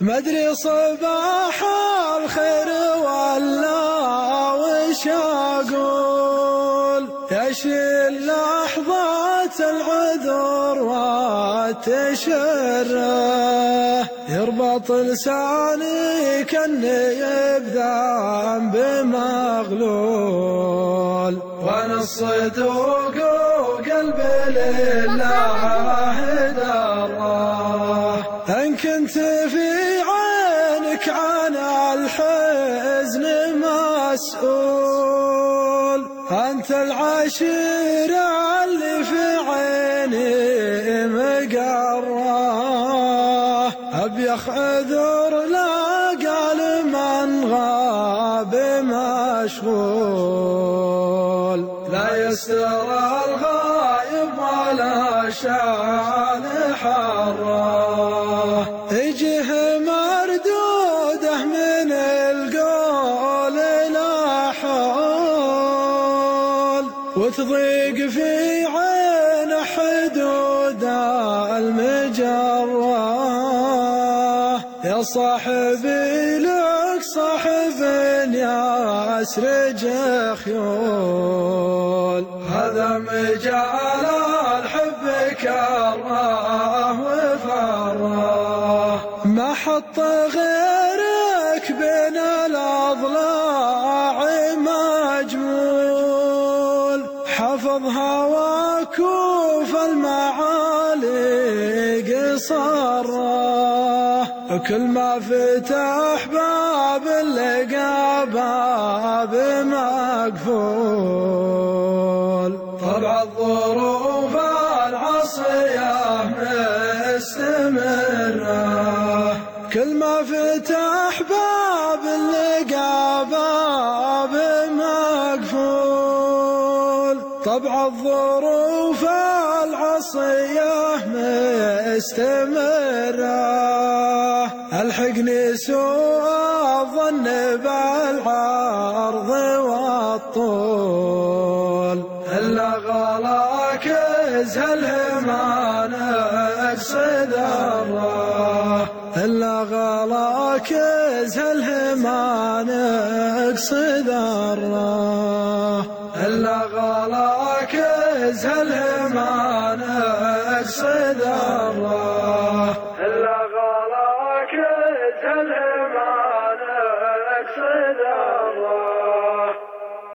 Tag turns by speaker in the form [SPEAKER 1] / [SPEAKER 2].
[SPEAKER 1] مدري صباح الخير ولا وش أقول. يشيل لحظات العذر وتشره يربط لساني كاني بذنب مغلول. وأنا الصدوق وقلبي لله. الحزن مسؤول. أنت العشير اللي في عيني مقراه أبيخ عذر لا قال من غاب مشغول. لا يستر الغايب ولا شان حراه وتضيق في عين حدود المجرة. يا صاحبي لك صاحب يسرج خيول هذا مجال الحب كراه وفراه. ما حط غيرك بين الأضلاع. حفظ هواك وفي المعالي قصره كل ما فتح باب اللقى باب مقفول. طبع الظروف العصيه مستمرة. كل ما فتح طبع الظروف العصيه مستمره ألحقني سوء الظن بالعرض والطول. إلا غلاك إزهل ما نقصد الله إلا غلاك يزهل معنا أقصد الله. إلا غلاك يزهل معنا أقصد الله.